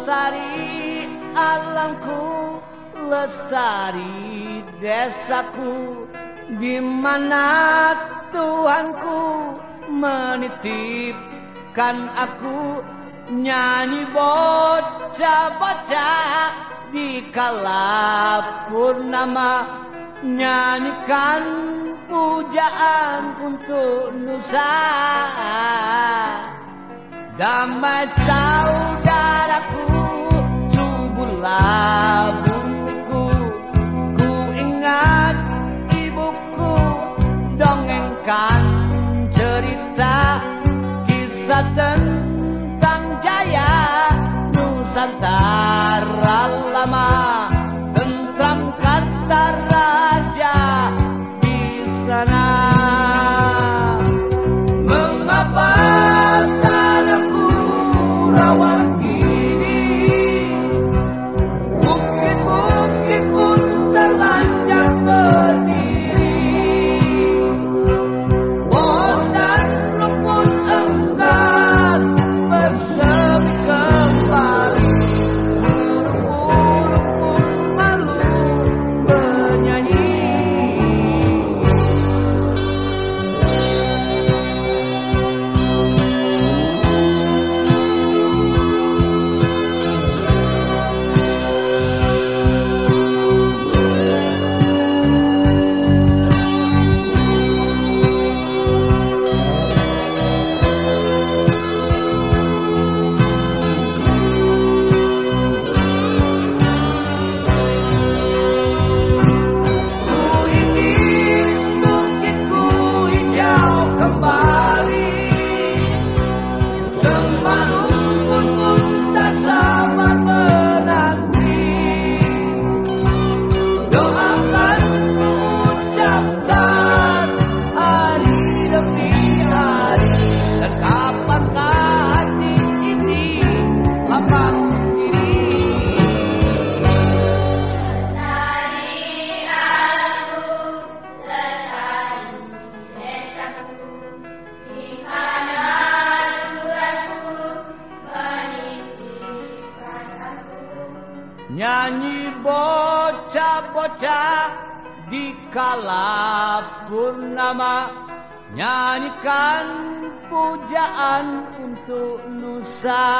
lestari alamku lestari desaku di mana Tuhanku menitipkan aku. Nyanyi bocah-bocah di kala purnama nyanyikan pujaan untuk Nusa. Damai saudaraku ingatan Nyanyi bocah-bocah di kala purnama. Nyanyikan pujaan untuk Nusa